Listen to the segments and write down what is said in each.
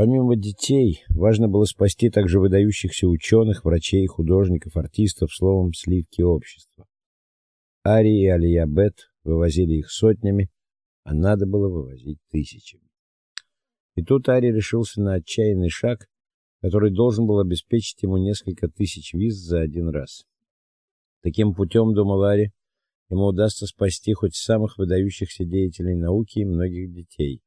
Помимо детей, важно было спасти также выдающихся ученых, врачей, художников, артистов, словом, сливки общества. Ари и Алиябет вывозили их сотнями, а надо было вывозить тысячами. И тут Ари решился на отчаянный шаг, который должен был обеспечить ему несколько тысяч виз за один раз. Таким путем, думал Ари, ему удастся спасти хоть самых выдающихся деятелей науки и многих детей.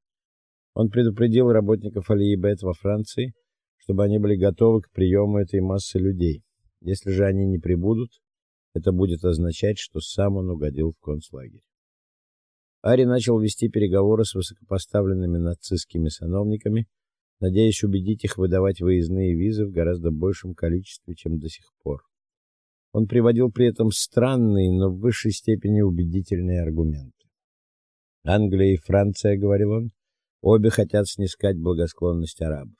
Он предупредил работников Алиебет во Франции, чтобы они были готовы к приему этой массы людей. Если же они не прибудут, это будет означать, что сам он угодил в концлагерь. Ари начал вести переговоры с высокопоставленными нацистскими сановниками, надеясь убедить их выдавать выездные визы в гораздо большем количестве, чем до сих пор. Он приводил при этом странные, но в высшей степени убедительные аргументы. Англия и Франция, говорил он, обе хотят снискать благосклонность арабов.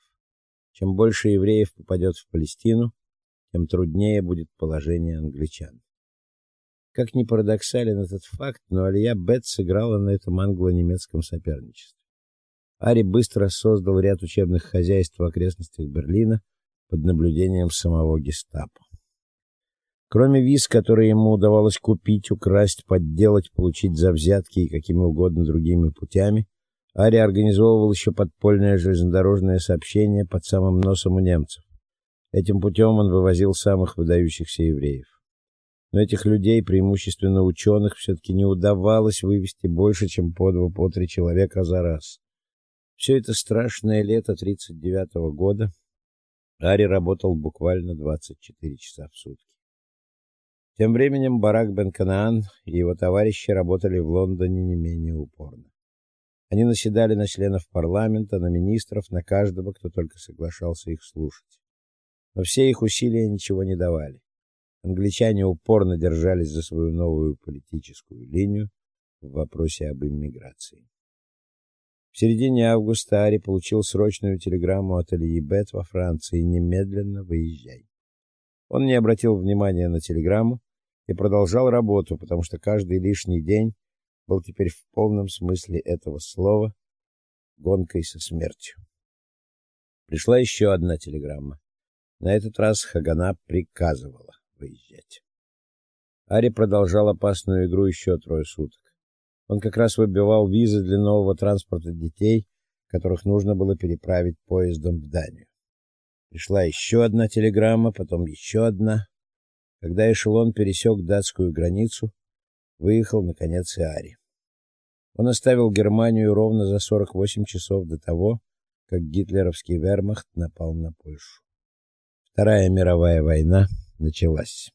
Чем больше евреев попадет в Палестину, тем труднее будет положение англичан. Как ни парадоксален этот факт, но Алия Бет сыграла на этом англо-немецком соперничестве. Ари быстро создал ряд учебных хозяйств в окрестностях Берлина под наблюдением самого Гестапо. Кроме виз, которые ему удавалось купить, украсть, подделать, получить за взятки и какими угодно другими путями, Ари организовывал еще подпольное железнодорожное сообщение под самым носом у немцев. Этим путем он вывозил самых выдающихся евреев. Но этих людей, преимущественно ученых, все таки не удавалось вывести больше, чем по два, по три человека за раз. Все это страшное лето 39 -го года Ари работал буквально 24 часа в сутки. Тем временем Барак бен Канаан и его товарищи работали в Лондоне не менее упорно. Они наседали на членов парламента, на министров, на каждого, кто только соглашался их слушать. Но все их усилия ничего не давали. Англичане упорно держались за свою новую политическую линию в вопросе об иммиграции. В середине августа Ари получил срочную телеграмму от Алиебет во Франции: "Немедленно выезжай". Он не обратил внимания на телеграмму и продолжал работу, потому что каждый лишний день был теперь в полном смысле этого слова гонкой со смертью. Пришла еще одна телеграмма. На этот раз Хагана приказывала выезжать. Ари продолжал опасную игру еще трое суток. Он как раз выбивал визы для нового транспорта детей, которых нужно было переправить поездом в Данию. Пришла еще одна телеграмма, потом еще одна. Когда эшелон пересек датскую границу, выехал наконец и Ари. Он оставил Германию ровно за 48 часов до того, как гитлеровский вермахт напал на Польшу. Вторая мировая война началась.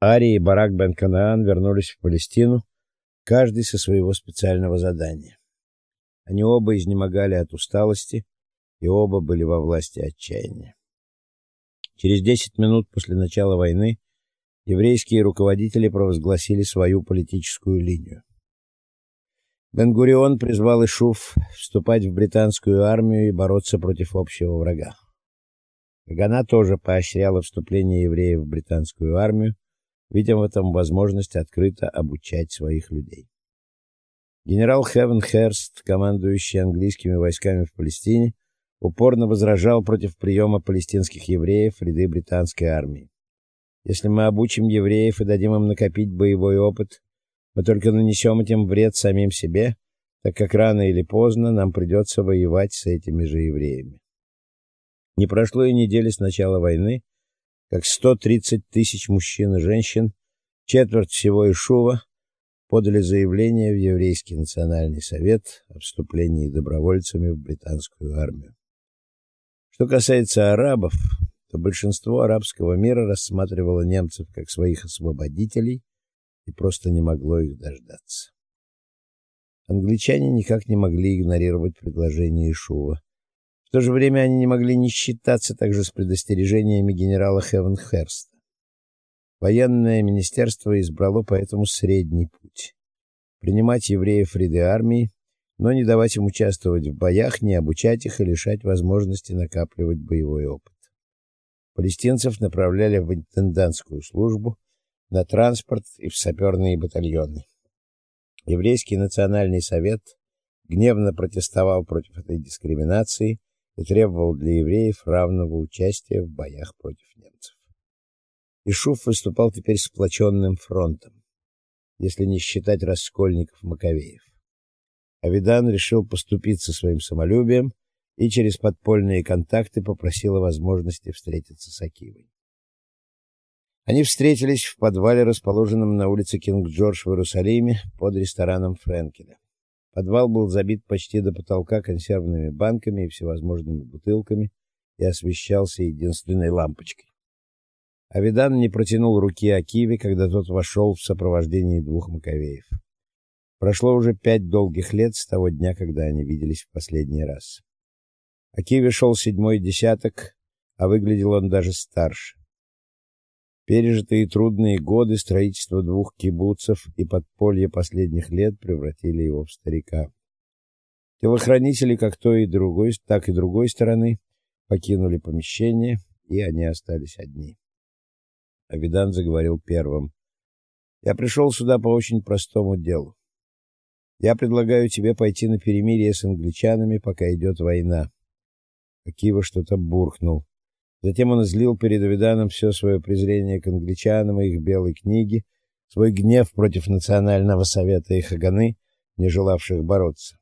Ари и Барак бен Канаан вернулись в Палестину, каждый со своего специального задания. Они оба изнемогали от усталости, и оба были во власти отчаяния. Через 10 минут после начала войны еврейские руководители провозгласили свою политическую линию. Бен-Гурион призвал Ишуф вступать в британскую армию и бороться против общего врага. Гана тоже поощряла вступление евреев в британскую армию, видя в этом возможность открыто обучать своих людей. Генерал Хевен Херст, командующий английскими войсками в Палестине, упорно возражал против приема палестинских евреев в ряды британской армии. Если мы обучим евреев и дадим им накопить боевой опыт, мы только нанесем этим вред самим себе, так как рано или поздно нам придется воевать с этими же евреями. Не прошло и недели с начала войны, как 130 тысяч мужчин и женщин, четверть всего Ишува, подали заявление в Еврейский национальный совет о вступлении добровольцами в британскую армию. Что касается арабов, то большинство арабского мира рассматривало немцев как своих освободителей и просто не могло их дождаться. Англичане никак не могли игнорировать предложение Ишува. В то же время они не могли не считаться также с предостережениями генерала Хевенхерста. Военное министерство избрало поэтому средний путь принимать евреев в ряды армии но не давать им участвовать в боях, не обучать их и лишать возможности накапливать боевой опыт. Палестинцев направляли в интендантскую службу, на транспорт и в саперные батальоны. Еврейский национальный совет гневно протестовал против этой дискриминации и требовал для евреев равного участия в боях против немцев. Ишуф выступал теперь сплоченным фронтом, если не считать раскольников Маковеев. Авидан решил поступиться своим самолюбием и через подпольные контакты попросил о возможности встретиться с Акивой. Они встретились в подвале, расположенном на улице Кинг-Джордж в Иерусалиме, под рестораном Френкеля. Подвал был забит почти до потолка консервными банками и всевозможными бутылками и освещался единственной лампочкой. Авидан не протянул руки Акиве, когда тот вошел в сопровождении двух маковеев. Прошло уже пять долгих лет с того дня, когда они виделись в последний раз. Акиве шел седьмой десяток, а выглядел он даже старше. Пережитые трудные годы строительства двух кибуцев и подполье последних лет превратили его в старика. Телохранители как той и другой, так и другой стороны покинули помещение, и они остались одни. Авидан заговорил первым. Я пришел сюда по очень простому делу. Я предлагаю тебе пойти на перемирие с англичанами, пока идет война. Акива что-то буркнул. Затем он излил перед Авиданом все свое презрение к англичанам и их белой книге, свой гнев против Национального совета и Хаганы, не желавших бороться.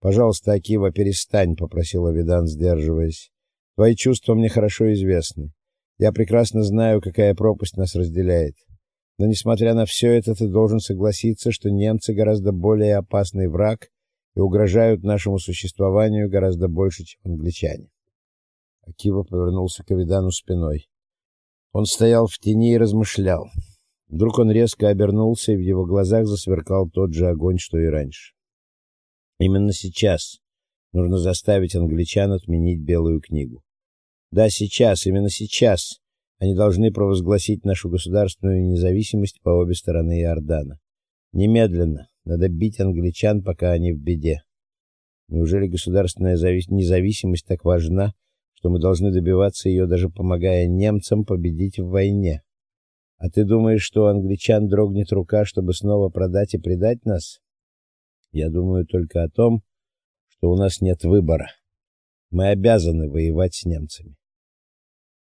«Пожалуйста, Акива, перестань», — попросил Авидан, сдерживаясь. «Твои чувства мне хорошо известны. Я прекрасно знаю, какая пропасть нас разделяет. Но, несмотря на все это, ты должен согласиться, что немцы гораздо более опасный враг и угрожают нашему существованию гораздо больше, чем англичане. Акива повернулся к Авидану спиной. Он стоял в тени и размышлял. Вдруг он резко обернулся, и в его глазах засверкал тот же огонь, что и раньше. Именно сейчас нужно заставить англичан отменить белую книгу. Да, сейчас, именно сейчас они должны провозгласить нашу государственную независимость по обе стороны Иордана. Немедленно надо бить англичан, пока они в беде. Неужели государственная независимость так важна, что мы должны добиваться ее, даже помогая немцам победить в войне. А ты думаешь, что англичан дрогнет рука, чтобы снова продать и предать нас? Я думаю только о том, что у нас нет выбора. Мы обязаны воевать с немцами.